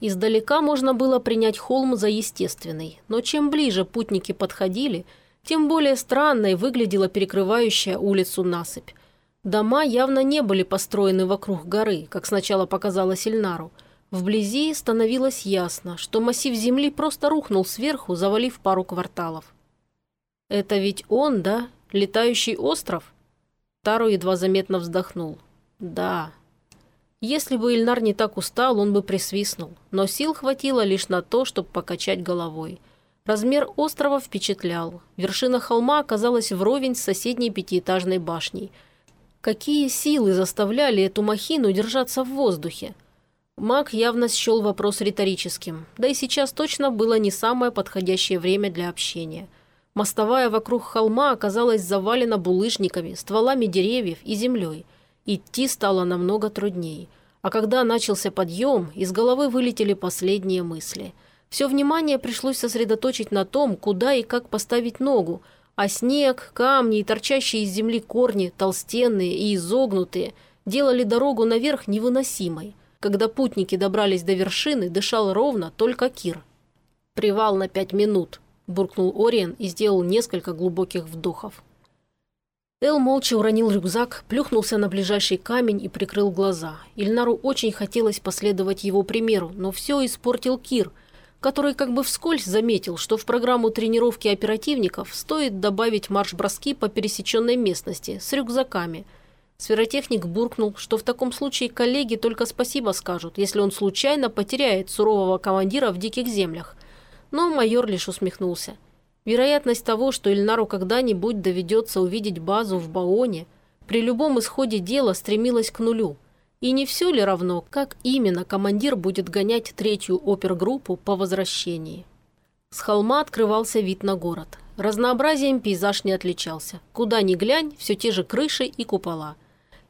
Издалека можно было принять холм за естественный, но чем ближе путники подходили, тем более странной выглядела перекрывающая улицу насыпь. Дома явно не были построены вокруг горы, как сначала показалось Ильнару. Вблизи становилось ясно, что массив земли просто рухнул сверху, завалив пару кварталов. «Это ведь он, да? Летающий остров?» Таро едва заметно вздохнул. «Да, если бы Ильнар не так устал, он бы присвистнул, но сил хватило лишь на то, чтобы покачать головой. Размер острова впечатлял. Вершина холма оказалась вровень с соседней пятиэтажной башней. Какие силы заставляли эту махину держаться в воздухе? Маг явно счел вопрос риторическим, да и сейчас точно было не самое подходящее время для общения. Мостовая вокруг холма оказалась завалена булыжниками, стволами деревьев и землей – Идти стало намного трудней. А когда начался подъем, из головы вылетели последние мысли. Все внимание пришлось сосредоточить на том, куда и как поставить ногу, а снег, камни и торчащие из земли корни, толстенные и изогнутые, делали дорогу наверх невыносимой. Когда путники добрались до вершины, дышал ровно только Кир. «Привал на пять минут», – буркнул Ориен и сделал несколько глубоких вдохов. Эл молча уронил рюкзак, плюхнулся на ближайший камень и прикрыл глаза. Ильнару очень хотелось последовать его примеру, но все испортил Кир, который как бы вскользь заметил, что в программу тренировки оперативников стоит добавить марш-броски по пересеченной местности с рюкзаками. Сферотехник буркнул, что в таком случае коллеги только спасибо скажут, если он случайно потеряет сурового командира в диких землях. Но майор лишь усмехнулся – Вероятность того, что Ильнару когда-нибудь доведется увидеть базу в Баоне, при любом исходе дела стремилась к нулю. И не все ли равно, как именно командир будет гонять третью опергруппу по возвращении? С холма открывался вид на город. Разнообразием пейзаж не отличался. Куда ни глянь, все те же крыши и купола.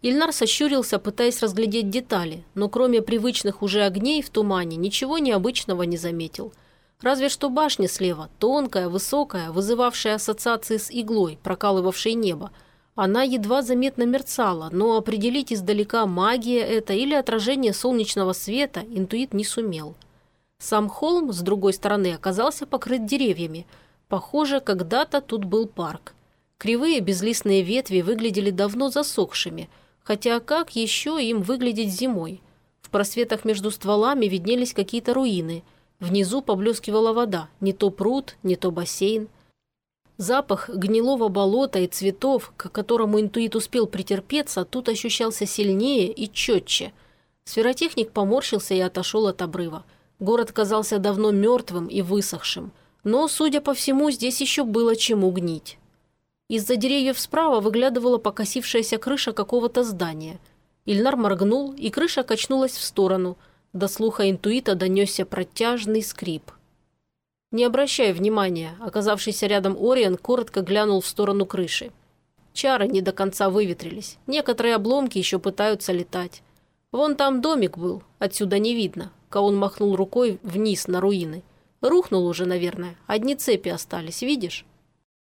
Ильнар сощурился, пытаясь разглядеть детали, но кроме привычных уже огней в тумане ничего необычного не заметил – Разве что башня слева, тонкая, высокая, вызывавшая ассоциации с иглой, прокалывавшей небо. Она едва заметно мерцала, но определить издалека магия это или отражение солнечного света интуит не сумел. Сам холм, с другой стороны, оказался покрыт деревьями. Похоже, когда-то тут был парк. Кривые безлистные ветви выглядели давно засохшими, хотя как еще им выглядеть зимой? В просветах между стволами виднелись какие-то руины – Внизу поблескивала вода, не то пруд, не то бассейн. Запах гнилого болота и цветов, к которому интуит успел претерпеться, тут ощущался сильнее и четче. Сферотехник поморщился и отошел от обрыва. Город казался давно мертвым и высохшим, но, судя по всему, здесь еще было чему гнить. Из-за деревьев справа выглядывала покосившаяся крыша какого-то здания. Ильнар моргнул, и крыша качнулась в сторону – до слуха интуита донесся протяжный скрип. Не обращая внимания, оказавшийся рядом Ориен коротко глянул в сторону крыши. Чары не до конца выветрились. Некоторые обломки еще пытаются летать. Вон там домик был, отсюда не видно. Каун махнул рукой вниз на руины. Рухнул уже, наверное. Одни цепи остались, видишь?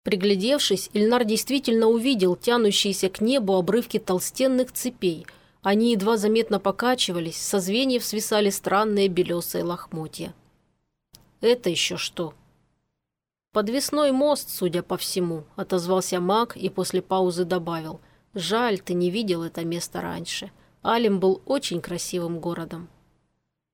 Приглядевшись, Ильнар действительно увидел тянущиеся к небу обрывки толстенных цепей – они едва заметно покачивались, со звеньев свисали странные белесые лохмотья. «Это еще что?» «Подвесной мост, судя по всему», – отозвался маг и после паузы добавил. «Жаль, ты не видел это место раньше. Алим был очень красивым городом».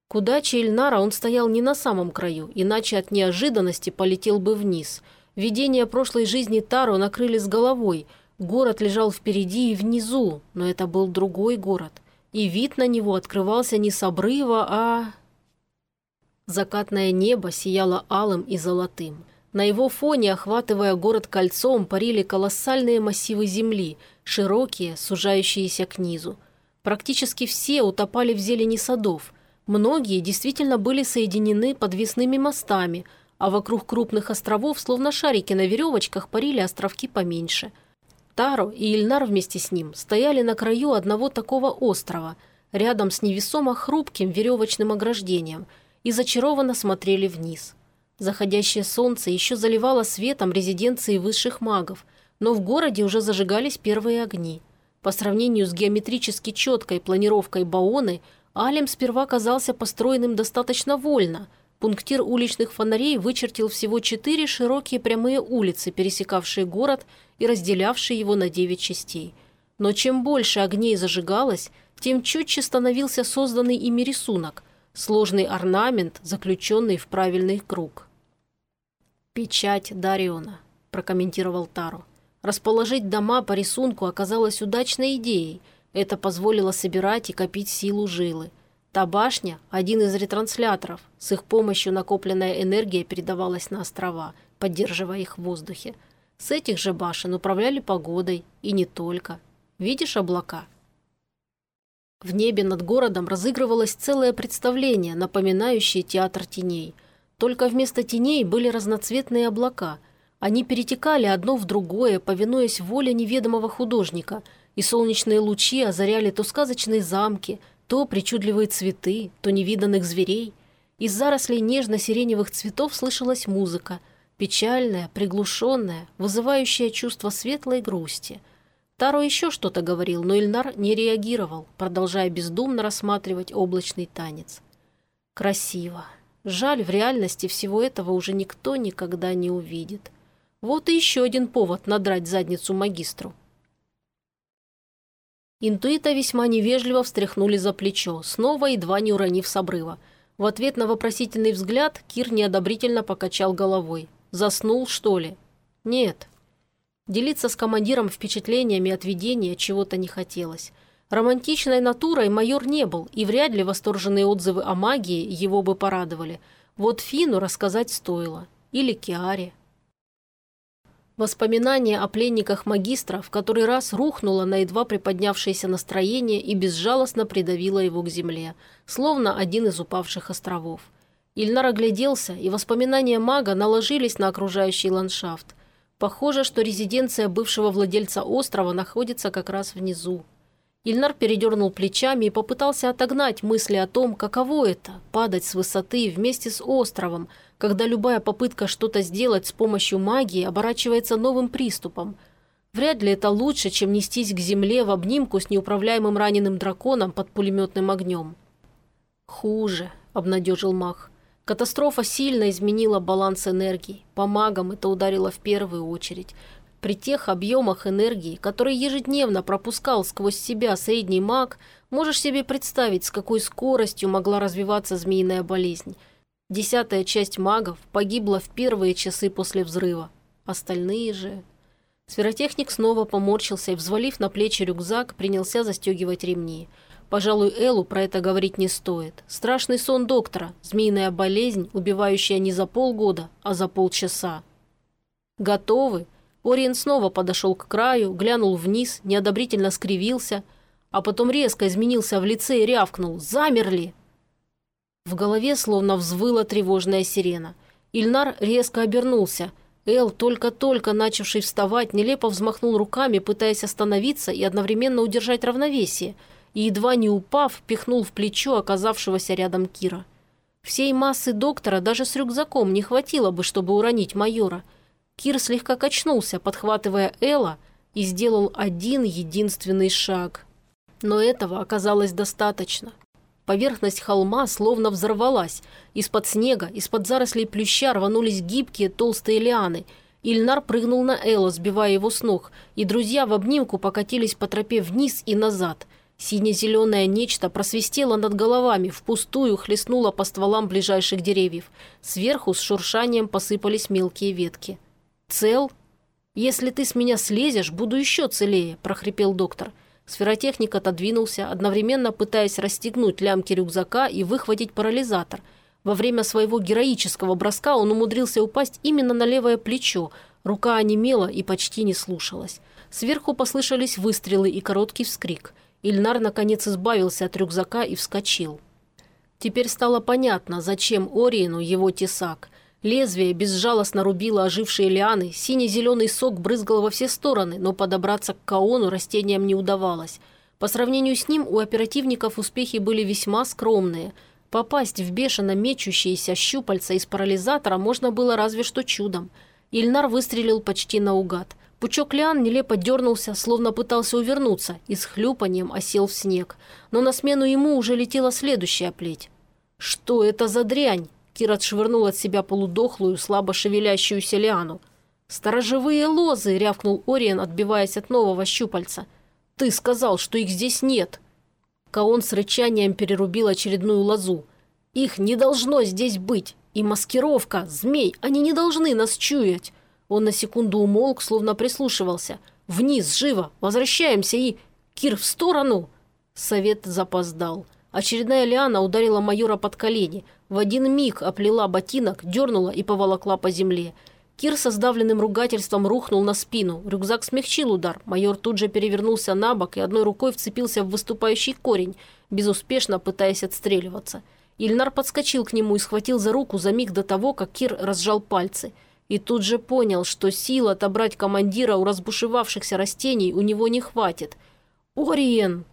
К удаче Ильнара он стоял не на самом краю, иначе от неожиданности полетел бы вниз. Видения прошлой жизни Таро накрыли с головой – Город лежал впереди и внизу, но это был другой город, и вид на него открывался не с обрыва, а... Закатное небо сияло алым и золотым. На его фоне, охватывая город кольцом, парили колоссальные массивы земли, широкие, сужающиеся к низу. Практически все утопали в зелени садов. Многие действительно были соединены подвесными мостами, а вокруг крупных островов, словно шарики на веревочках, парили островки поменьше – Таро и Ильнар вместе с ним стояли на краю одного такого острова, рядом с невесомо хрупким веревочным ограждением, и зачарованно смотрели вниз. Заходящее солнце еще заливало светом резиденции высших магов, но в городе уже зажигались первые огни. По сравнению с геометрически четкой планировкой Баоны, Алем сперва казался построенным достаточно вольно. Пунктир уличных фонарей вычертил всего четыре широкие прямые улицы, пересекавшие город и разделявшие его на девять частей. Но чем больше огней зажигалось, тем четче становился созданный ими рисунок – сложный орнамент, заключенный в правильный круг. «Печать Дариона», – прокомментировал Таро. «Расположить дома по рисунку оказалось удачной идеей. Это позволило собирать и копить силу жилы. Та башня – один из ретрансляторов. С их помощью накопленная энергия передавалась на острова, поддерживая их в воздухе. С этих же башен управляли погодой, и не только. Видишь облака?» В небе над городом разыгрывалось целое представление, напоминающее театр теней – только вместо теней были разноцветные облака. Они перетекали одно в другое, повинуясь воле неведомого художника, и солнечные лучи озаряли то сказочные замки, то причудливые цветы, то невиданных зверей. Из зарослей нежно-сиреневых цветов слышалась музыка, печальная, приглушенная, вызывающая чувство светлой грусти. Таро еще что-то говорил, но Ильнар не реагировал, продолжая бездумно рассматривать облачный танец. Красиво, Жаль, в реальности всего этого уже никто никогда не увидит. Вот и еще один повод надрать задницу магистру. Интуита весьма невежливо встряхнули за плечо, снова едва не уронив с обрыва. В ответ на вопросительный взгляд Кир неодобрительно покачал головой. «Заснул, что ли?» «Нет». Делиться с командиром впечатлениями от видения чего-то не хотелось. Романтичной натурой майор не был, и вряд ли восторженные отзывы о магии его бы порадовали. Вот Фину рассказать стоило. Или Киаре. Воспоминание о пленниках магистра в который раз рухнуло на едва приподнявшееся настроение и безжалостно придавило его к земле, словно один из упавших островов. Ильнар огляделся, и воспоминания мага наложились на окружающий ландшафт. Похоже, что резиденция бывшего владельца острова находится как раз внизу. Ильнар передернул плечами и попытался отогнать мысли о том, каково это – падать с высоты вместе с островом, когда любая попытка что-то сделать с помощью магии оборачивается новым приступом. Вряд ли это лучше, чем нестись к земле в обнимку с неуправляемым раненым драконом под пулеметным огнем. «Хуже», – обнадежил маг. Катастрофа сильно изменила баланс энергии. По магам это ударило в первую очередь. При тех объемах энергии, которые ежедневно пропускал сквозь себя средний маг, можешь себе представить, с какой скоростью могла развиваться змеиная болезнь. Десятая часть магов погибла в первые часы после взрыва. Остальные же... Сферотехник снова поморщился и, взвалив на плечи рюкзак, принялся застегивать ремни. Пожалуй, Элу про это говорить не стоит. Страшный сон доктора, змеиная болезнь, убивающая не за полгода, а за полчаса. «Готовы?» Ориен снова подошел к краю, глянул вниз, неодобрительно скривился, а потом резко изменился в лице и рявкнул «Замерли!». В голове словно взвыла тревожная сирена. Ильнар резко обернулся. Эл, только-только начавший вставать, нелепо взмахнул руками, пытаясь остановиться и одновременно удержать равновесие, и, едва не упав, пихнул в плечо оказавшегося рядом Кира. Всей массы доктора даже с рюкзаком не хватило бы, чтобы уронить майора – Кир слегка качнулся, подхватывая Элла, и сделал один единственный шаг. Но этого оказалось достаточно. Поверхность холма словно взорвалась. Из-под снега, из-под зарослей плюща рванулись гибкие толстые лианы. Ильнар прыгнул на Элла, сбивая его с ног, и друзья в обнимку покатились по тропе вниз и назад. Сине-зеленое нечто просвистело над головами, впустую хлестнуло по стволам ближайших деревьев. Сверху с шуршанием посыпались мелкие ветки. «Цел? Если ты с меня слезешь, буду еще целее», – прохрипел доктор. Сферотехник отодвинулся, одновременно пытаясь расстегнуть лямки рюкзака и выхватить парализатор. Во время своего героического броска он умудрился упасть именно на левое плечо. Рука онемела и почти не слушалась. Сверху послышались выстрелы и короткий вскрик. Ильнар наконец избавился от рюкзака и вскочил. Теперь стало понятно, зачем Ориену его тесак – Лезвие безжалостно рубило ожившие лианы, синий-зеленый сок брызгал во все стороны, но подобраться к Каону растениям не удавалось. По сравнению с ним у оперативников успехи были весьма скромные. Попасть в бешено мечущиеся щупальца из парализатора можно было разве что чудом. Ильнар выстрелил почти наугад. Пучок лиан нелепо дернулся, словно пытался увернуться, и с хлюпанием осел в снег. Но на смену ему уже летела следующая плеть. «Что это за дрянь?» Кир отшвырнул от себя полудохлую, слабо шевелящуюся лиану. «Сторожевые лозы!» – рявкнул Ориен, отбиваясь от нового щупальца. «Ты сказал, что их здесь нет!» Каон с рычанием перерубил очередную лозу. «Их не должно здесь быть! И маскировка! Змей! Они не должны нас чуять!» Он на секунду умолк, словно прислушивался. «Вниз, живо! Возвращаемся и...» «Кир, в сторону!» Совет запоздал. Очередная лиана ударила майора под колени. В один миг оплела ботинок, дернула и поволокла по земле. Кир со сдавленным ругательством рухнул на спину. Рюкзак смягчил удар. Майор тут же перевернулся на бок и одной рукой вцепился в выступающий корень, безуспешно пытаясь отстреливаться. Ильнар подскочил к нему и схватил за руку за миг до того, как Кир разжал пальцы. И тут же понял, что сил отобрать командира у разбушевавшихся растений у него не хватит. «Ориен!»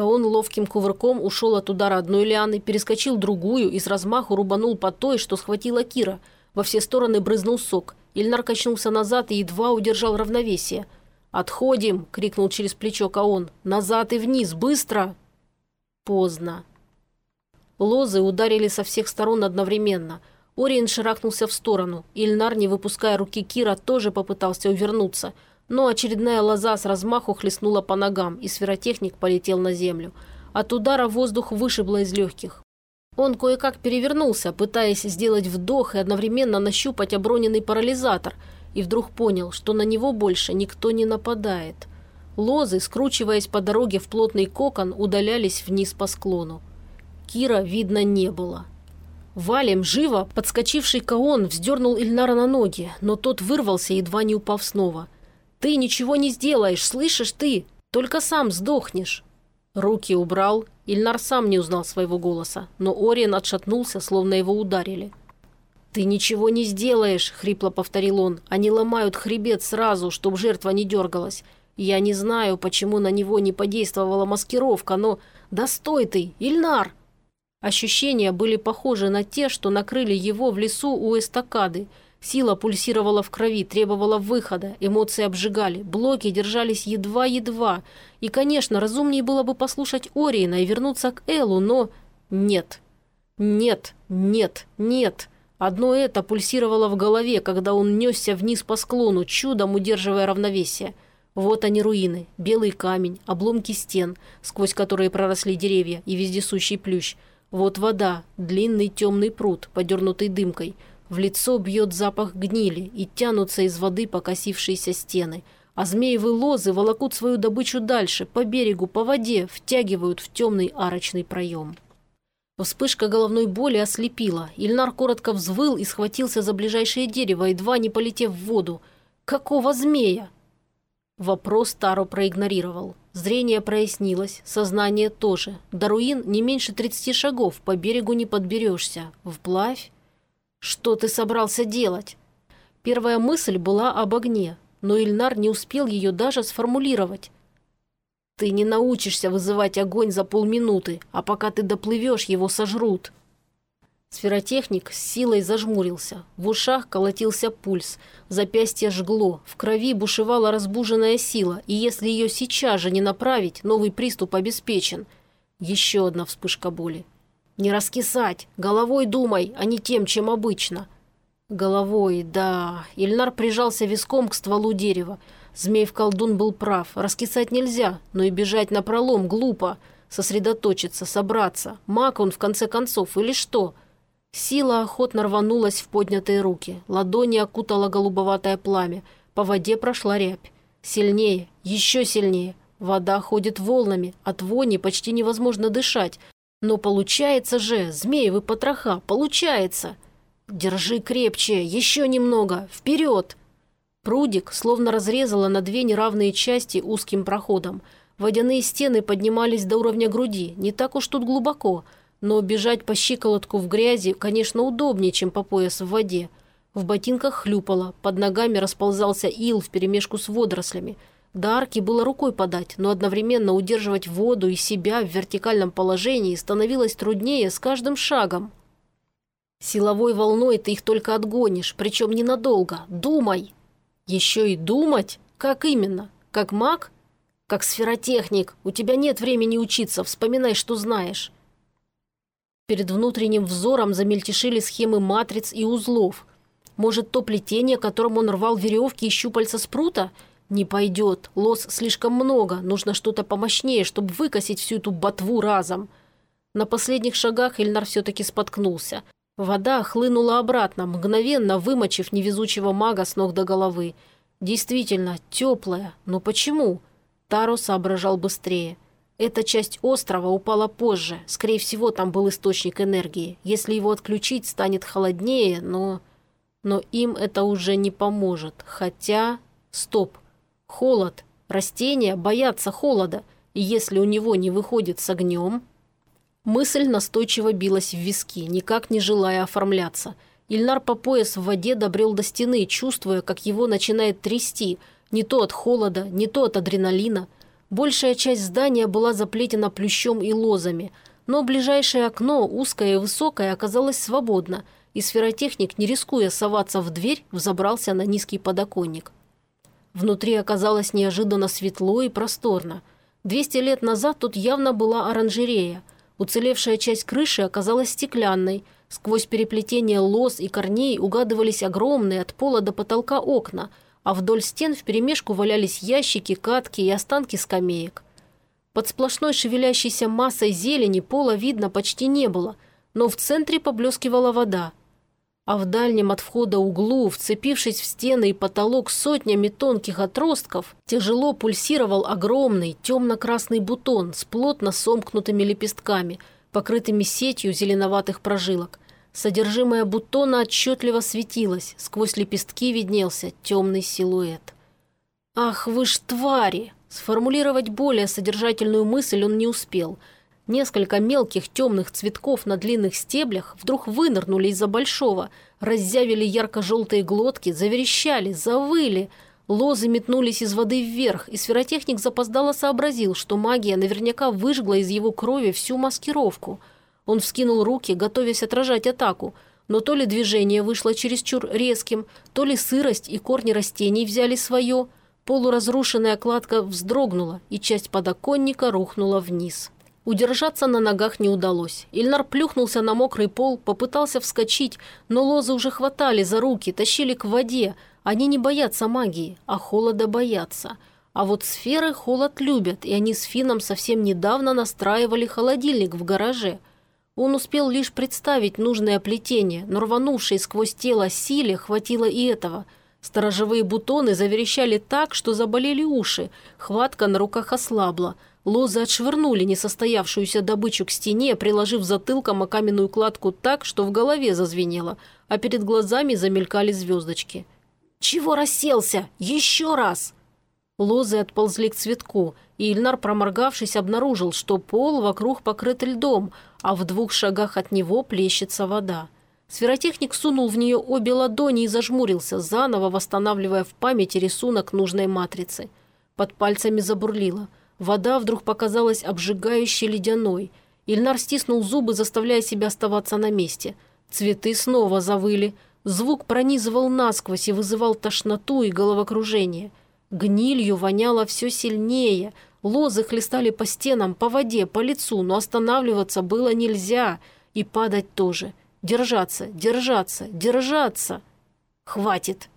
Каон ловким кувырком ушел от удара одной лианы, перескочил другую и с размаху рубанул по той, что схватила Кира. Во все стороны брызнул сок. Ильнар качнулся назад и едва удержал равновесие. «Отходим!» – крикнул через плечо Каон. «Назад и вниз! Быстро!» Поздно. Лозы ударили со всех сторон одновременно. Ориен шарахнулся в сторону. Ильнар, не выпуская руки Кира, тоже попытался увернуться – но очередная лоза с размаху хлестнула по ногам, и сферотехник полетел на землю. От удара воздух вышибло из легких. Он кое-как перевернулся, пытаясь сделать вдох и одновременно нащупать оброненный парализатор, и вдруг понял, что на него больше никто не нападает. Лозы, скручиваясь по дороге в плотный кокон, удалялись вниз по склону. Кира видно не было. Валем, живо, подскочивший Каон вздернул Ильнара на ноги, но тот вырвался, едва не упав снова – ты ничего не сделаешь, слышишь ты? Только сам сдохнешь». Руки убрал. Ильнар сам не узнал своего голоса, но Ориен отшатнулся, словно его ударили. «Ты ничего не сделаешь», — хрипло повторил он. «Они ломают хребет сразу, чтобы жертва не дергалась. Я не знаю, почему на него не подействовала маскировка, но... Да стой ты, Ильнар!» Ощущения были похожи на те, что накрыли его в лесу у эстакады — Сила пульсировала в крови, требовала выхода, эмоции обжигали, блоки держались едва-едва. И, конечно, разумнее было бы послушать Ориена и вернуться к Элу, но... Нет. Нет, нет, нет. Одно это пульсировало в голове, когда он несся вниз по склону, чудом удерживая равновесие. Вот они руины, белый камень, обломки стен, сквозь которые проросли деревья и вездесущий плющ. Вот вода, длинный темный пруд, подернутый дымкой – в лицо бьет запах гнили и тянутся из воды покосившиеся стены. А змеевые лозы волокут свою добычу дальше, по берегу, по воде, втягивают в темный арочный проем. Вспышка головной боли ослепила. Ильнар коротко взвыл и схватился за ближайшее дерево, едва не полетев в воду. «Какого змея?» Вопрос Таро проигнорировал. Зрение прояснилось, сознание тоже. До руин не меньше 30 шагов, по берегу не подберешься. Вплавь? «Что ты собрался делать?» Первая мысль была об огне, но Ильнар не успел ее даже сформулировать. «Ты не научишься вызывать огонь за полминуты, а пока ты доплывешь, его сожрут». Сферотехник с силой зажмурился. В ушах колотился пульс, запястье жгло, в крови бушевала разбуженная сила, и если ее сейчас же не направить, новый приступ обеспечен. Еще одна вспышка боли. Не раскисать, головой думай, а не тем, чем обычно. Головой, да. Ильнар прижался виском к стволу дерева. Змей-колдун был прав. Раскисать нельзя, но и бежать на пролом глупо. Сосредоточиться, собраться. Маг он, в конце концов, или что? Сила охотно рванулась в поднятые руки. Ладони окутала голубоватое пламя. По воде прошла рябь. Сильнее, еще сильнее. Вода ходит волнами. От вони почти невозможно дышать. Но получается же, змеевы потроха, получается. Держи крепче, еще немного, вперед. Прудик словно разрезала на две неравные части узким проходом. Водяные стены поднимались до уровня груди, не так уж тут глубоко, но бежать по щиколотку в грязи, конечно, удобнее, чем по пояс в воде. В ботинках хлюпало, под ногами расползался ил вперемешку с водорослями – до арки было рукой подать, но одновременно удерживать воду и себя в вертикальном положении становилось труднее с каждым шагом. Силовой волной ты их только отгонишь, причем ненадолго. Думай! Еще и думать? Как именно? Как маг? Как сферотехник. У тебя нет времени учиться, вспоминай, что знаешь. Перед внутренним взором замельтешили схемы матриц и узлов. Может, то плетение, которым он рвал веревки и щупальца спрута? Не пойдет. Лос слишком много. Нужно что-то помощнее, чтобы выкосить всю эту ботву разом. На последних шагах Эльнар все-таки споткнулся. Вода хлынула обратно, мгновенно вымочив невезучего мага с ног до головы. Действительно, теплая. Но почему? Таро соображал быстрее. Эта часть острова упала позже. Скорее всего, там был источник энергии. Если его отключить, станет холоднее, но... Но им это уже не поможет. Хотя... Стоп. Холод. Растения боятся холода. И если у него не выходит с огнем... Мысль настойчиво билась в виски, никак не желая оформляться. Ильнар по пояс в воде добрел до стены, чувствуя, как его начинает трясти, не то от холода, не то от адреналина. Большая часть здания была заплетена плющом и лозами, но ближайшее окно, узкое и высокое, оказалось свободно, и сферотехник, не рискуя соваться в дверь, взобрался на низкий подоконник. Внутри оказалось неожиданно светло и просторно. Двести лет назад тут явно была оранжерея – Уцелевшая часть крыши оказалась стеклянной. Сквозь переплетение лоз и корней угадывались огромные от пола до потолка окна, а вдоль стен вперемешку валялись ящики, катки и останки скамеек. Под сплошной шевелящейся массой зелени пола видно почти не было, но в центре поблескивала вода – а в дальнем от входа углу, вцепившись в стены и потолок сотнями тонких отростков, тяжело пульсировал огромный темно-красный бутон с плотно сомкнутыми лепестками, покрытыми сетью зеленоватых прожилок. Содержимое бутона отчетливо светилось, сквозь лепестки виднелся темный силуэт. «Ах вы ж твари!» Сформулировать более содержательную мысль он не успел – Несколько мелких темных цветков на длинных стеблях вдруг вынырнули из-за большого, раззявили ярко-желтые глотки, заверещали, завыли. Лозы метнулись из воды вверх, и сферотехник запоздало сообразил, что магия наверняка выжгла из его крови всю маскировку. Он вскинул руки, готовясь отражать атаку, но то ли движение вышло чересчур резким, то ли сырость и корни растений взяли свое. Полуразрушенная кладка вздрогнула, и часть подоконника рухнула вниз. Удержаться на ногах не удалось. Ильнар плюхнулся на мокрый пол, попытался вскочить, но лозы уже хватали за руки, тащили к воде. Они не боятся магии, а холода боятся. А вот сферы холод любят, и они с Фином совсем недавно настраивали холодильник в гараже. Он успел лишь представить нужное плетение, но рванувшей сквозь тело силе хватило и этого. Сторожевые бутоны заверещали так, что заболели уши, хватка на руках ослабла – Лозы отшвырнули несостоявшуюся добычу к стене, приложив затылком о каменную кладку так, что в голове зазвенело, а перед глазами замелькали звездочки. «Чего расселся? Еще раз!» Лозы отползли к цветку, и Ильнар, проморгавшись, обнаружил, что пол вокруг покрыт льдом, а в двух шагах от него плещется вода. Сферотехник сунул в нее обе ладони и зажмурился, заново восстанавливая в памяти рисунок нужной матрицы. Под пальцами забурлило – Вода вдруг показалась обжигающей ледяной. Ильнар стиснул зубы, заставляя себя оставаться на месте. Цветы снова завыли. Звук пронизывал насквозь и вызывал тошноту и головокружение. Гнилью воняло все сильнее. Лозы хлестали по стенам, по воде, по лицу, но останавливаться было нельзя. И падать тоже. Держаться, держаться, держаться. Хватит.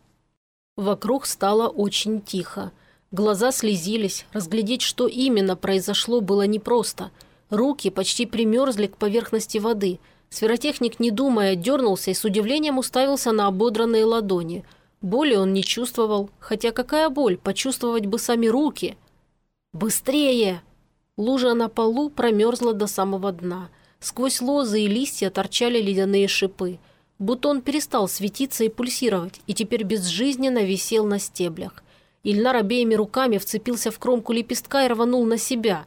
Вокруг стало очень тихо. Глаза слезились, разглядеть, что именно произошло, было непросто. Руки почти примерзли к поверхности воды. Сферотехник, не думая, дернулся и с удивлением уставился на ободранные ладони. Боли он не чувствовал, хотя какая боль, почувствовать бы сами руки. «Быстрее!» Лужа на полу промерзла до самого дна. Сквозь лозы и листья торчали ледяные шипы. Бутон перестал светиться и пульсировать, и теперь безжизненно висел на стеблях. Ильнар обеими руками вцепился в кромку лепестка и рванул на себя.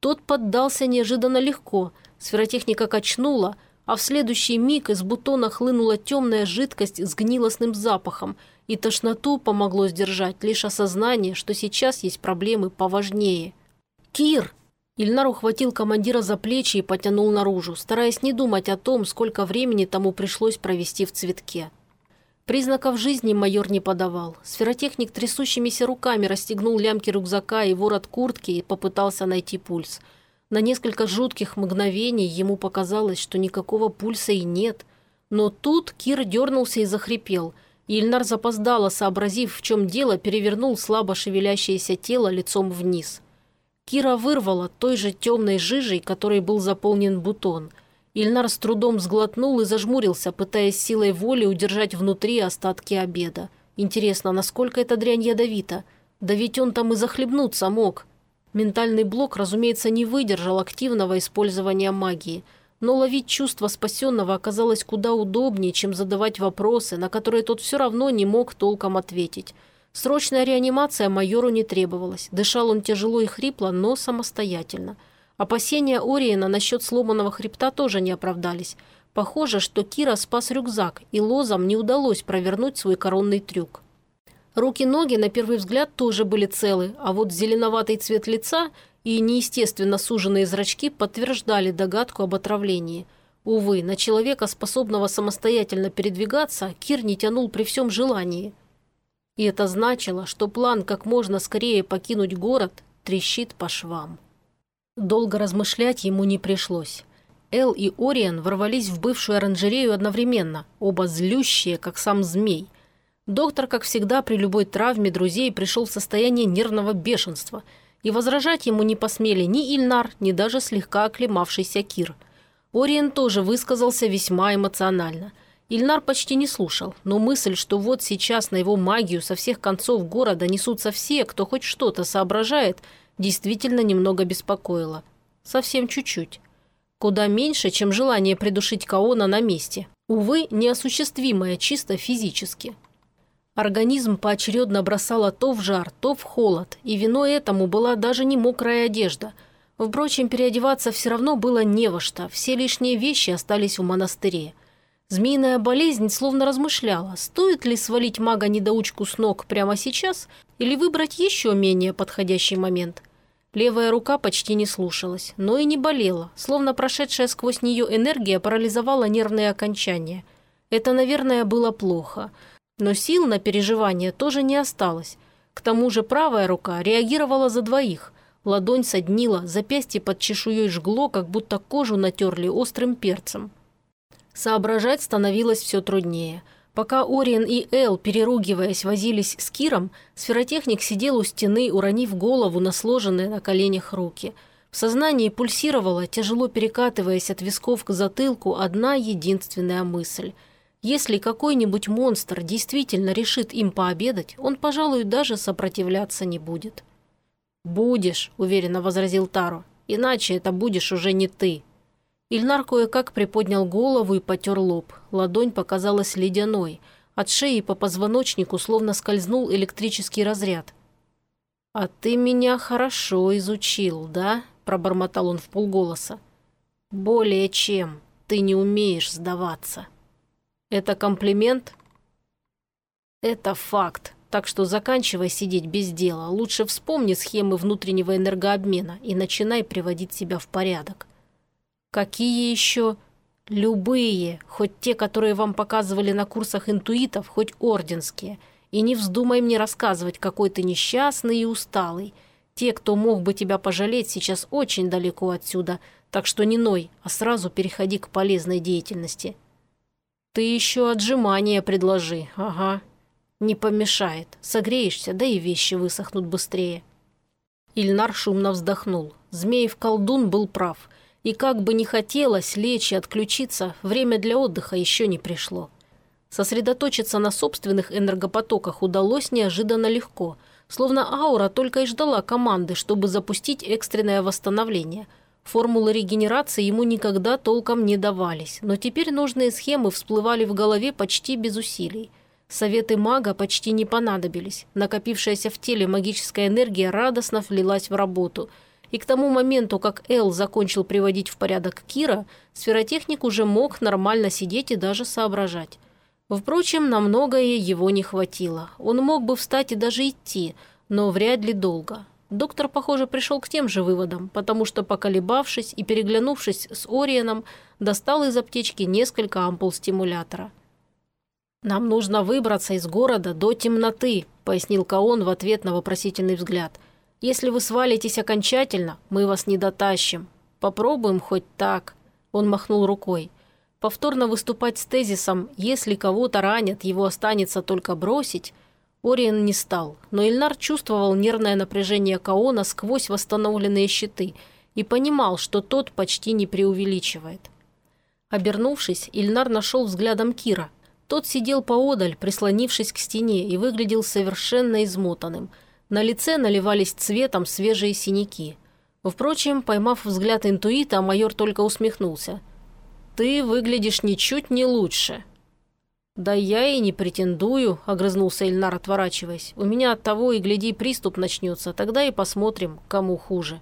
Тот поддался неожиданно легко. Сферотехника качнула, а в следующий миг из бутона хлынула темная жидкость с гнилостным запахом, и тошноту помогло сдержать лишь осознание, что сейчас есть проблемы поважнее. «Кир!» Ильнар ухватил командира за плечи и потянул наружу, стараясь не думать о том, сколько времени тому пришлось провести в цветке. Признаков жизни майор не подавал. Сферотехник трясущимися руками расстегнул лямки рюкзака и ворот куртки и попытался найти пульс. На несколько жутких мгновений ему показалось, что никакого пульса и нет. Но тут Кир дернулся и захрипел. Ильнар запоздало, сообразив, в чем дело, перевернул слабо шевелящееся тело лицом вниз. Кира вырвала той же темной жижей, которой был заполнен бутон – Ильнар с трудом сглотнул и зажмурился, пытаясь силой воли удержать внутри остатки обеда. Интересно, насколько эта дрянь ядовита? Да ведь он там и захлебнуться мог. Ментальный блок, разумеется, не выдержал активного использования магии. Но ловить чувство спасенного оказалось куда удобнее, чем задавать вопросы, на которые тот все равно не мог толком ответить. Срочная реанимация майору не требовалась. Дышал он тяжело и хрипло, но самостоятельно – Опасения Ориена насчет сломанного хребта тоже не оправдались. Похоже, что Кира спас рюкзак, и лозам не удалось провернуть свой коронный трюк. Руки-ноги на первый взгляд тоже были целы, а вот зеленоватый цвет лица и неестественно суженные зрачки подтверждали догадку об отравлении. Увы, на человека, способного самостоятельно передвигаться, Кир не тянул при всем желании. И это значило, что план как можно скорее покинуть город трещит по швам. Долго размышлять ему не пришлось. Эл и Ориан ворвались в бывшую оранжерею одновременно, оба злющие, как сам змей. Доктор, как всегда, при любой травме друзей пришел в состояние нервного бешенства, и возражать ему не посмели ни Ильнар, ни даже слегка оклемавшийся Кир. Ориен тоже высказался весьма эмоционально. Ильнар почти не слушал, но мысль, что вот сейчас на его магию со всех концов города несутся все, кто хоть что-то соображает – действительно немного беспокоило. Совсем чуть-чуть. Куда меньше, чем желание придушить Каона на месте. Увы, неосуществимое чисто физически. Организм поочередно бросало то в жар, то в холод, и виной этому была даже не мокрая одежда. Впрочем, переодеваться все равно было не во что, все лишние вещи остались в монастыре. Змеиная болезнь словно размышляла, стоит ли свалить мага-недоучку с ног прямо сейчас или выбрать еще менее подходящий момент. Левая рука почти не слушалась, но и не болела, словно прошедшая сквозь нее энергия парализовала нервные окончания. Это, наверное, было плохо. Но сил на переживание тоже не осталось. К тому же правая рука реагировала за двоих. Ладонь соднила, запястье под чешуей жгло, как будто кожу натерли острым перцем. Соображать становилось все труднее. Пока Ориен и Эл, переругиваясь, возились с Киром, сферотехник сидел у стены, уронив голову на сложенные на коленях руки. В сознании пульсировала, тяжело перекатываясь от висков к затылку, одна единственная мысль. Если какой-нибудь монстр действительно решит им пообедать, он, пожалуй, даже сопротивляться не будет. «Будешь», – уверенно возразил Таро, – «иначе это будешь уже не ты». Ильнар кое-как приподнял голову и потер лоб. Ладонь показалась ледяной. От шеи по позвоночнику словно скользнул электрический разряд. «А ты меня хорошо изучил, да?» – пробормотал он в полголоса. «Более чем. Ты не умеешь сдаваться». «Это комплимент?» «Это факт. Так что заканчивай сидеть без дела. Лучше вспомни схемы внутреннего энергообмена и начинай приводить себя в порядок». Какие еще? Любые, хоть те, которые вам показывали на курсах интуитов, хоть орденские. И не вздумай мне рассказывать, какой ты несчастный и усталый. Те, кто мог бы тебя пожалеть, сейчас очень далеко отсюда, так что не ной, а сразу переходи к полезной деятельности. Ты еще отжимания предложи, ага. Не помешает, согреешься, да и вещи высохнут быстрее. Ильнар шумно вздохнул. Змеев-колдун был прав – и как бы не хотелось лечь и отключиться, время для отдыха еще не пришло. Сосредоточиться на собственных энергопотоках удалось неожиданно легко, словно аура только и ждала команды, чтобы запустить экстренное восстановление. Формулы регенерации ему никогда толком не давались, но теперь нужные схемы всплывали в голове почти без усилий. Советы мага почти не понадобились. Накопившаяся в теле магическая энергия радостно влилась в работу – и к тому моменту, как Эл закончил приводить в порядок Кира, сферотехник уже мог нормально сидеть и даже соображать. Впрочем, на многое его не хватило. Он мог бы встать и даже идти, но вряд ли долго. Доктор, похоже, пришел к тем же выводам, потому что, поколебавшись и переглянувшись с Ориеном, достал из аптечки несколько ампул стимулятора. «Нам нужно выбраться из города до темноты», – пояснил Каон в ответ на вопросительный взгляд. «Если вы свалитесь окончательно, мы вас не дотащим. Попробуем хоть так». Он махнул рукой. Повторно выступать с тезисом «если кого-то ранят, его останется только бросить» Ориен не стал, но Ильнар чувствовал нервное напряжение Каона сквозь восстановленные щиты и понимал, что тот почти не преувеличивает. Обернувшись, Ильнар нашел взглядом Кира. Тот сидел поодаль, прислонившись к стене, и выглядел совершенно измотанным. На лице наливались цветом свежие синяки. Впрочем, поймав взгляд интуита, майор только усмехнулся. «Ты выглядишь ничуть не лучше», «Да я и не претендую», – огрызнулся Ильнар, отворачиваясь. «У меня от того и гляди приступ начнется, тогда и посмотрим, кому хуже».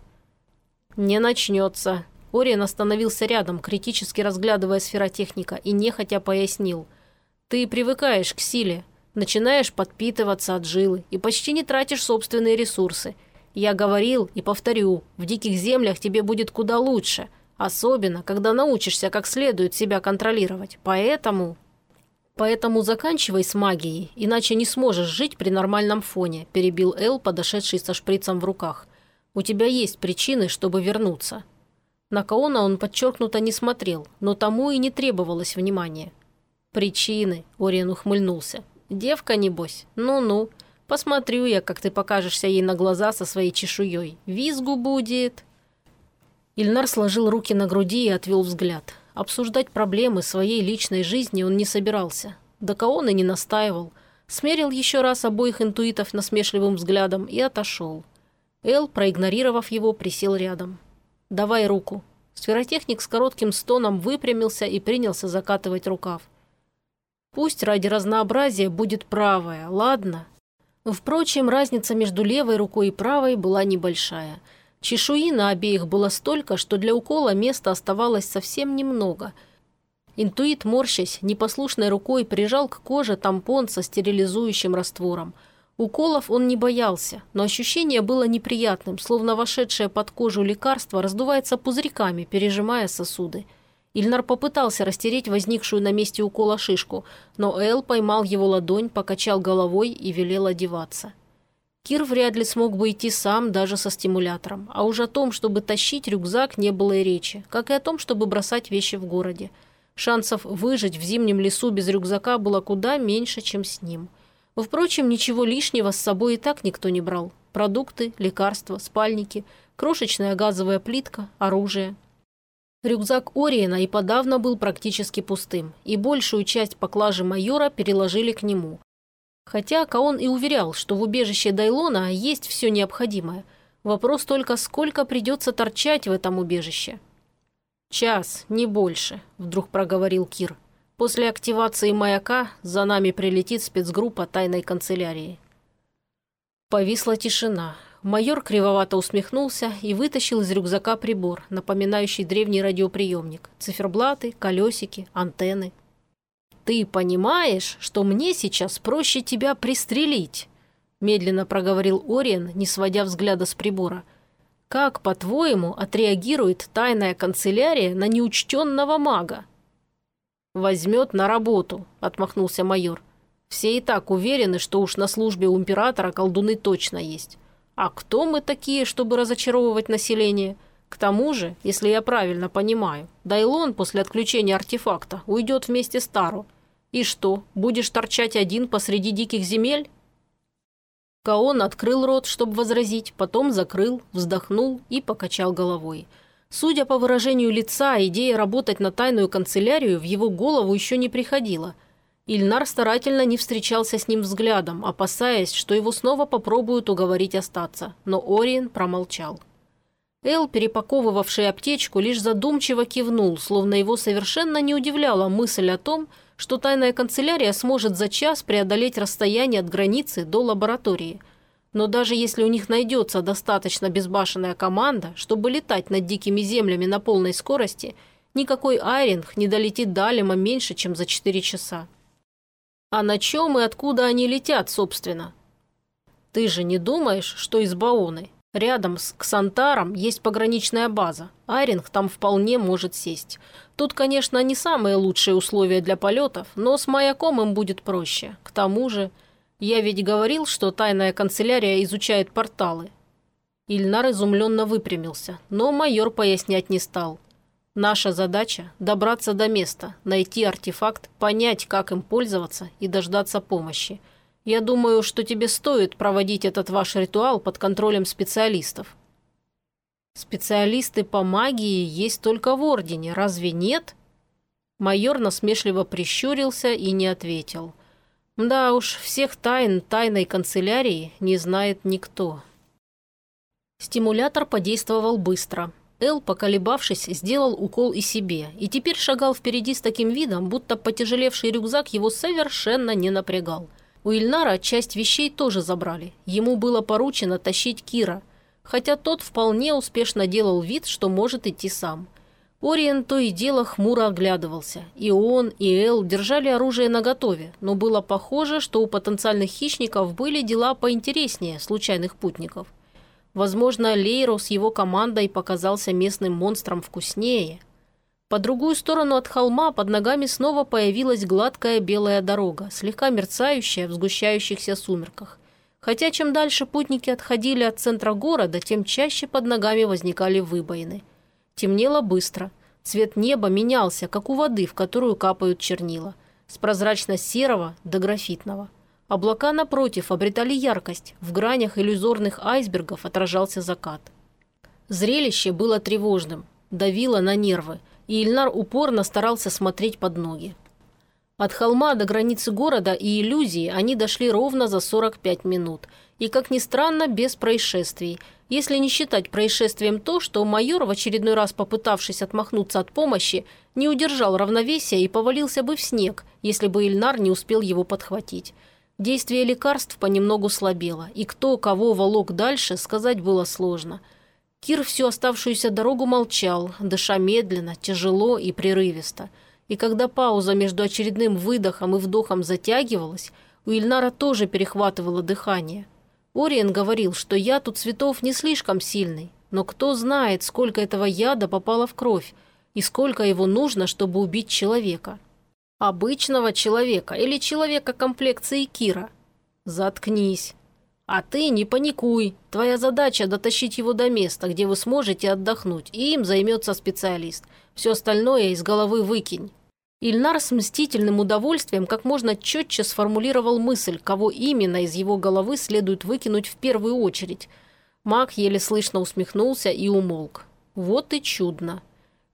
«Не начнется». Ориен остановился рядом, критически разглядывая сферотехника, и нехотя пояснил. «Ты привыкаешь к силе, начинаешь подпитываться от жилы и почти не тратишь собственные ресурсы. Я говорил и повторю, в диких землях тебе будет куда лучше, особенно, когда научишься как следует себя контролировать. Поэтому «Поэтому заканчивай с магией, иначе не сможешь жить при нормальном фоне», – перебил Эл, подошедший со шприцем в руках. «У тебя есть причины, чтобы вернуться». На Каона он подчеркнуто не смотрел, но тому и не требовалось внимания. «Причины», – Ориен ухмыльнулся. «Девка, небось? Ну-ну. Посмотрю я, как ты покажешься ей на глаза со своей чешуей. Визгу будет». Ильнар сложил руки на груди и отвел взгляд. Обсуждать проблемы своей личной жизни он не собирался. Кого он и не настаивал. Смерил еще раз обоих интуитов насмешливым взглядом и отошел. Эл, проигнорировав его, присел рядом. «Давай руку». Сферотехник с коротким стоном выпрямился и принялся закатывать рукав. «Пусть ради разнообразия будет правая, ладно?» Впрочем, разница между левой рукой и правой была небольшая – Чешуи на обеих было столько, что для укола места оставалось совсем немного. Интуит, морщась, непослушной рукой прижал к коже тампон со стерилизующим раствором. Уколов он не боялся, но ощущение было неприятным, словно вошедшее под кожу лекарство раздувается пузырьками, пережимая сосуды. Ильнар попытался растереть возникшую на месте укола шишку, но Эл поймал его ладонь, покачал головой и велел одеваться. Кир вряд ли смог бы идти сам даже со стимулятором, а уж о том, чтобы тащить рюкзак, не было и речи, как и о том, чтобы бросать вещи в городе. Шансов выжить в зимнем лесу без рюкзака было куда меньше, чем с ним. Впрочем, ничего лишнего с собой и так никто не брал. Продукты, лекарства, спальники, крошечная газовая плитка, оружие. Рюкзак Ориена и подавно был практически пустым, и большую часть поклажи майора переложили к нему, Хотя Каон и уверял, что в убежище Дайлона есть все необходимое. Вопрос только, сколько придется торчать в этом убежище. «Час, не больше», – вдруг проговорил Кир. «После активации маяка за нами прилетит спецгруппа тайной канцелярии». Повисла тишина. Майор кривовато усмехнулся и вытащил из рюкзака прибор, напоминающий древний радиоприемник. Циферблаты, колесики, антенны – «Ты понимаешь, что мне сейчас проще тебя пристрелить?» Медленно проговорил Ориен, не сводя взгляда с прибора. «Как, по-твоему, отреагирует тайная канцелярия на неучтенного мага?» «Возьмет на работу», – отмахнулся майор. «Все и так уверены, что уж на службе у императора колдуны точно есть. А кто мы такие, чтобы разочаровывать население?» К тому же, если я правильно понимаю, Дайлон после отключения артефакта уйдет вместе с Тару. И что, будешь торчать один посреди диких земель? Каон открыл рот, чтобы возразить, потом закрыл, вздохнул и покачал головой. Судя по выражению лица, идея работать на тайную канцелярию в его голову еще не приходила. Ильнар старательно не встречался с ним взглядом, опасаясь, что его снова попробуют уговорить остаться, но Ориен промолчал. Эл, перепаковывавший аптечку, лишь задумчиво кивнул, словно его совершенно не удивляла мысль о том, что тайная канцелярия сможет за час преодолеть расстояние от границы до лаборатории. Но даже если у них найдется достаточно безбашенная команда, чтобы летать над дикими землями на полной скорости, никакой айринг не долетит до Алима меньше, чем за 4 часа. А на чем и откуда они летят, собственно? Ты же не думаешь, что из Баоны? Рядом с Ксантаром есть пограничная база. Айринг там вполне может сесть. Тут, конечно, не самые лучшие условия для полетов, но с маяком им будет проще. К тому же, я ведь говорил, что тайная канцелярия изучает порталы. Ильнар изумленно выпрямился, но майор пояснять не стал. Наша задача – добраться до места, найти артефакт, понять, как им пользоваться и дождаться помощи – я думаю, что тебе стоит проводить этот ваш ритуал под контролем специалистов». «Специалисты по магии есть только в Ордене, разве нет?» Майор насмешливо прищурился и не ответил. «Да уж, всех тайн тайной канцелярии не знает никто». Стимулятор подействовал быстро. Эл, поколебавшись, сделал укол и себе, и теперь шагал впереди с таким видом, будто потяжелевший рюкзак его совершенно не напрягал – у Ильнара часть вещей тоже забрали. Ему было поручено тащить Кира, хотя тот вполне успешно делал вид, что может идти сам. Ориен то и дело хмуро оглядывался. И он, и Эл держали оружие наготове, но было похоже, что у потенциальных хищников были дела поинтереснее случайных путников. Возможно, Лейро с его командой показался местным монстром вкуснее – по другую сторону от холма под ногами снова появилась гладкая белая дорога, слегка мерцающая в сгущающихся сумерках. Хотя чем дальше путники отходили от центра города, тем чаще под ногами возникали выбоины. Темнело быстро. Цвет неба менялся, как у воды, в которую капают чернила. С прозрачно-серого до графитного. Облака, напротив, обретали яркость. В гранях иллюзорных айсбергов отражался закат. Зрелище было тревожным, давило на нервы – и Ильнар упорно старался смотреть под ноги. От холма до границы города и иллюзии они дошли ровно за 45 минут. И, как ни странно, без происшествий. Если не считать происшествием то, что майор, в очередной раз попытавшись отмахнуться от помощи, не удержал равновесия и повалился бы в снег, если бы Ильнар не успел его подхватить. Действие лекарств понемногу слабело, и кто кого волок дальше, сказать было сложно – Кир всю оставшуюся дорогу молчал, дыша медленно, тяжело и прерывисто. И когда пауза между очередным выдохом и вдохом затягивалась, у Ильнара тоже перехватывало дыхание. Ориен говорил, что яд у цветов не слишком сильный, но кто знает, сколько этого яда попало в кровь и сколько его нужно, чтобы убить человека. Обычного человека или человека комплекции Кира. Заткнись. А ты не паникуй. Твоя задача – дотащить его до места, где вы сможете отдохнуть, и им займется специалист. Все остальное из головы выкинь». Ильнар с мстительным удовольствием как можно четче сформулировал мысль, кого именно из его головы следует выкинуть в первую очередь. Маг еле слышно усмехнулся и умолк. Вот и чудно.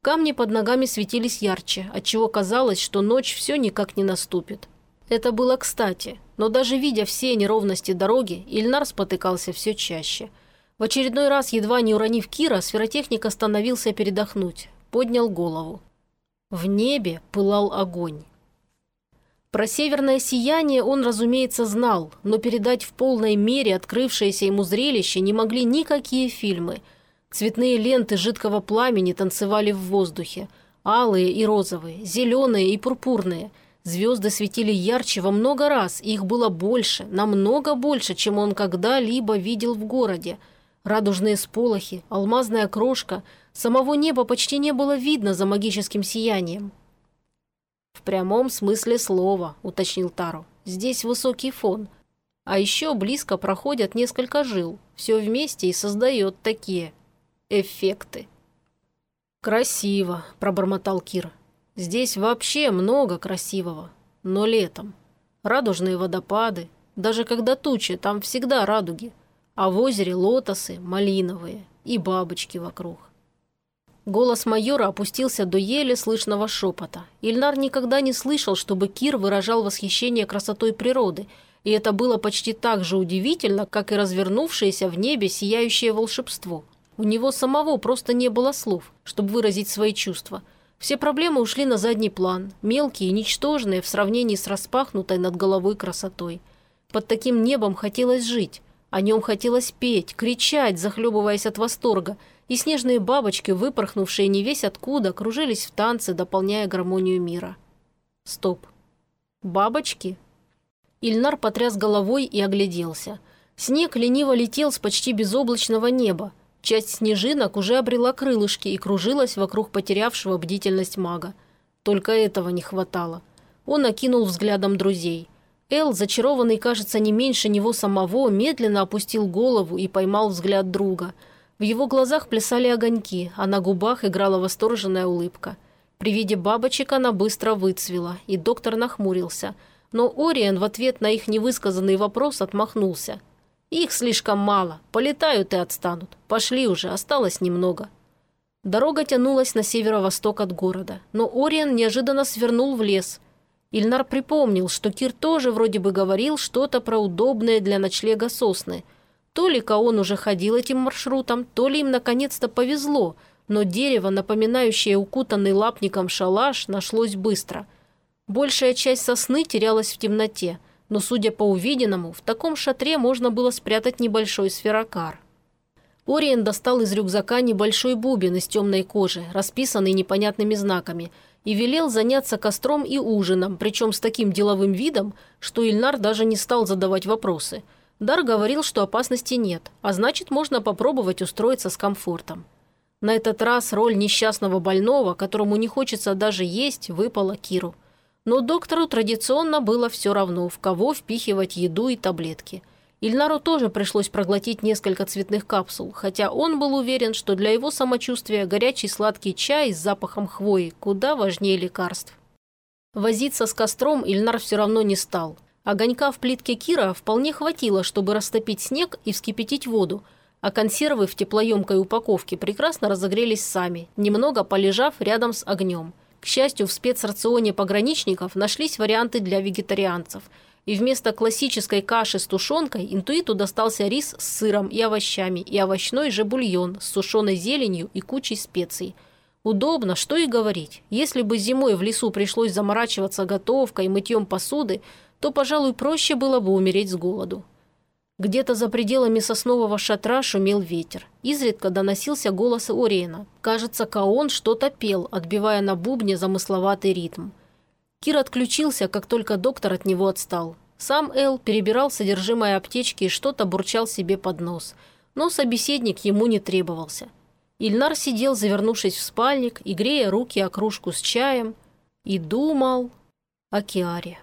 Камни под ногами светились ярче, отчего казалось, что ночь все никак не наступит. Это было кстати, но даже видя все неровности дороги, Ильнар спотыкался все чаще. В очередной раз, едва не уронив Кира, сферотехник остановился передохнуть, поднял голову. В небе пылал огонь. Про северное сияние он, разумеется, знал, но передать в полной мере открывшееся ему зрелище не могли никакие фильмы. Цветные ленты жидкого пламени танцевали в воздухе. Алые и розовые, зеленые и пурпурные – Звезды светили ярче во много раз, их было больше, намного больше, чем он когда-либо видел в городе. Радужные сполохи, алмазная крошка, самого неба почти не было видно за магическим сиянием. «В прямом смысле слова», — уточнил Таро. «Здесь высокий фон. А еще близко проходят несколько жил. Все вместе и создает такие эффекты». «Красиво», — пробормотал Кир. Здесь вообще много красивого, но летом. Радужные водопады, даже когда тучи, там всегда радуги, а в озере лотосы малиновые и бабочки вокруг. Голос майора опустился до еле слышного шепота. Ильнар никогда не слышал, чтобы Кир выражал восхищение красотой природы, и это было почти так же удивительно, как и развернувшееся в небе сияющее волшебство. У него самого просто не было слов, чтобы выразить свои чувства – все проблемы ушли на задний план, мелкие и ничтожные в сравнении с распахнутой над головой красотой. Под таким небом хотелось жить, о нем хотелось петь, кричать, захлебываясь от восторга, и снежные бабочки, выпорхнувшие не весь откуда, кружились в танце, дополняя гармонию мира. Стоп. Бабочки? Ильнар потряс головой и огляделся. Снег лениво летел с почти безоблачного неба. Часть снежинок уже обрела крылышки и кружилась вокруг потерявшего бдительность мага. Только этого не хватало. Он окинул взглядом друзей. Эл, зачарованный, кажется, не меньше него самого, медленно опустил голову и поймал взгляд друга. В его глазах плясали огоньки, а на губах играла восторженная улыбка. При виде бабочек она быстро выцвела, и доктор нахмурился. Но Ориен в ответ на их невысказанный вопрос отмахнулся. «Их слишком мало. Полетают и отстанут. Пошли уже, осталось немного». Дорога тянулась на северо-восток от города, но Ориен неожиданно свернул в лес – Ильнар припомнил, что Кир тоже вроде бы говорил что-то про удобное для ночлега сосны. То ли он уже ходил этим маршрутом, то ли им наконец-то повезло, но дерево, напоминающее укутанный лапником шалаш, нашлось быстро. Большая часть сосны терялась в темноте, но, судя по увиденному, в таком шатре можно было спрятать небольшой сферокар. Ориен достал из рюкзака небольшой бубен из темной кожи, расписанный непонятными знаками – и велел заняться костром и ужином, причем с таким деловым видом, что Ильнар даже не стал задавать вопросы. Дар говорил, что опасности нет, а значит, можно попробовать устроиться с комфортом. На этот раз роль несчастного больного, которому не хочется даже есть, выпала Киру. Но доктору традиционно было все равно, в кого впихивать еду и таблетки – Ильнару тоже пришлось проглотить несколько цветных капсул, хотя он был уверен, что для его самочувствия горячий сладкий чай с запахом хвои куда важнее лекарств. Возиться с костром Ильнар все равно не стал. Огонька в плитке Кира вполне хватило, чтобы растопить снег и вскипятить воду, а консервы в теплоемкой упаковке прекрасно разогрелись сами, немного полежав рядом с огнем. К счастью, в спецрационе пограничников нашлись варианты для вегетарианцев – и вместо классической каши с тушенкой интуиту достался рис с сыром и овощами и овощной же бульон с сушеной зеленью и кучей специй. Удобно, что и говорить. Если бы зимой в лесу пришлось заморачиваться готовкой и мытьем посуды, то, пожалуй, проще было бы умереть с голоду. Где-то за пределами соснового шатра шумел ветер. Изредка доносился голос Ориена. Кажется, Каон что-то пел, отбивая на бубне замысловатый ритм. Кир отключился, как только доктор от него отстал. Сам Эл перебирал содержимое аптечки и что-то бурчал себе под нос. Но собеседник ему не требовался. Ильнар сидел, завернувшись в спальник и грея руки о кружку с чаем, и думал о Киаре.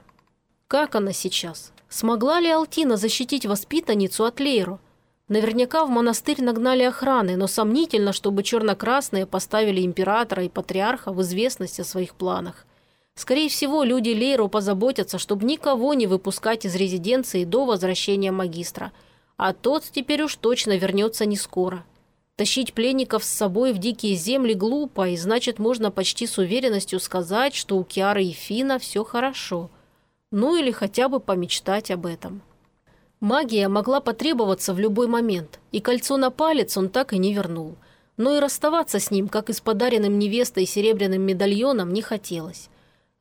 Как она сейчас? Смогла ли Алтина защитить воспитанницу от Лейру? Наверняка в монастырь нагнали охраны, но сомнительно, чтобы черно-красные поставили императора и патриарха в известность о своих планах. Скорее всего, люди Лейру позаботятся, чтобы никого не выпускать из резиденции до возвращения магистра. А тот теперь уж точно вернется не скоро. Тащить пленников с собой в дикие земли глупо, и значит, можно почти с уверенностью сказать, что у Киары и Фина все хорошо. Ну или хотя бы помечтать об этом. Магия могла потребоваться в любой момент, и кольцо на палец он так и не вернул. Но и расставаться с ним, как и с подаренным невестой серебряным медальоном, не хотелось.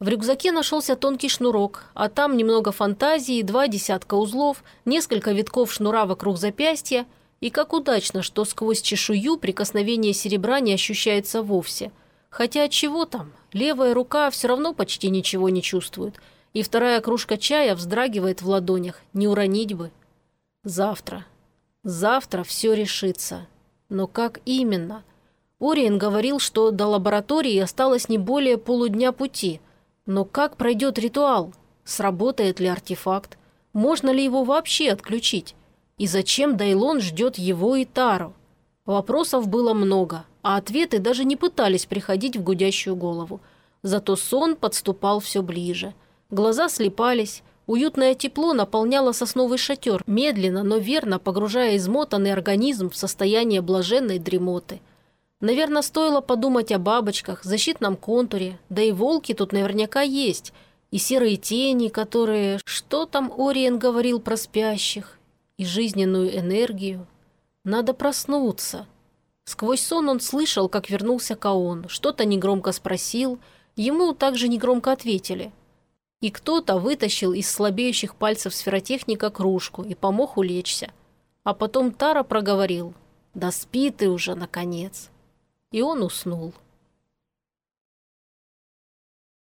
В рюкзаке нашелся тонкий шнурок, а там немного фантазии, два десятка узлов, несколько витков шнура вокруг запястья, и как удачно, что сквозь чешую прикосновение серебра не ощущается вовсе. Хотя от чего там? Левая рука все равно почти ничего не чувствует, и вторая кружка чая вздрагивает в ладонях, не уронить бы. Завтра. Завтра все решится. Но как именно? Ориен говорил, что до лаборатории осталось не более полудня пути – но как пройдет ритуал? Сработает ли артефакт? Можно ли его вообще отключить? И зачем Дайлон ждет его и Тару? Вопросов было много, а ответы даже не пытались приходить в гудящую голову. Зато сон подступал все ближе. Глаза слепались, уютное тепло наполняло сосновый шатер, медленно, но верно погружая измотанный организм в состояние блаженной дремоты – Наверное, стоило подумать о бабочках, защитном контуре, да и волки тут наверняка есть, и серые тени, которые... Что там Ориен говорил про спящих? И жизненную энергию? Надо проснуться. Сквозь сон он слышал, как вернулся Каон, что-то негромко спросил, ему также негромко ответили. И кто-то вытащил из слабеющих пальцев сферотехника кружку и помог улечься. А потом Тара проговорил «Да спи ты уже, наконец!» и он уснул.